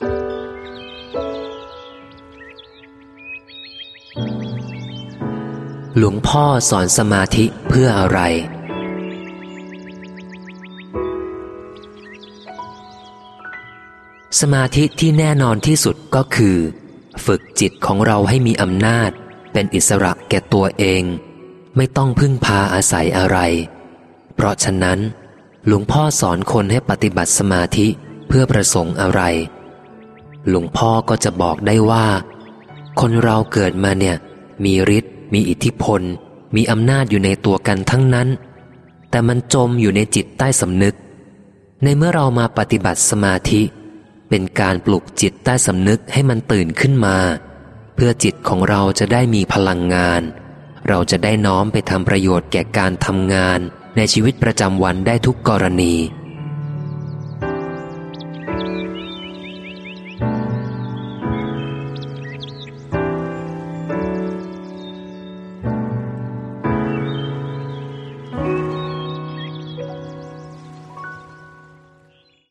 หลวงพ่อสอนสมาธิเพื่ออะไร สมาธิที่แน่นอนที่สุดก็คือ ฝึกจิตของเราให้มีอำนาจ เป็นอิสระแก่ตัวเอง ไม่ต้องพึ่งพาอาศัยอะไร เพราะฉะนั้น หลวงพ่อสอนคนให้ปฏิบัติสมาธิเพื่อประสงค์อะไร หลวงพ่อก็จะบอกได้ว่า คนเราเกิดมาเนี่ย มีฤทธิ์มีอิทธิพล มีอำนาจอยู่ในตัวกันทั้งนั้น แต่มันจมอยู่ในจิตใต้สำนึก ในเมื่อเรามาปฏิบัติสมาธิ เป็นการปลุกจิตใต้สำนึกให้มันตื่นขึ้นมา เพื่อจิตของเราจะได้มีพลังงาน เราจะได้น้อมไปทำประโยชน์แก่การทำงานในชีวิตประจำวันได้ทุกกรณี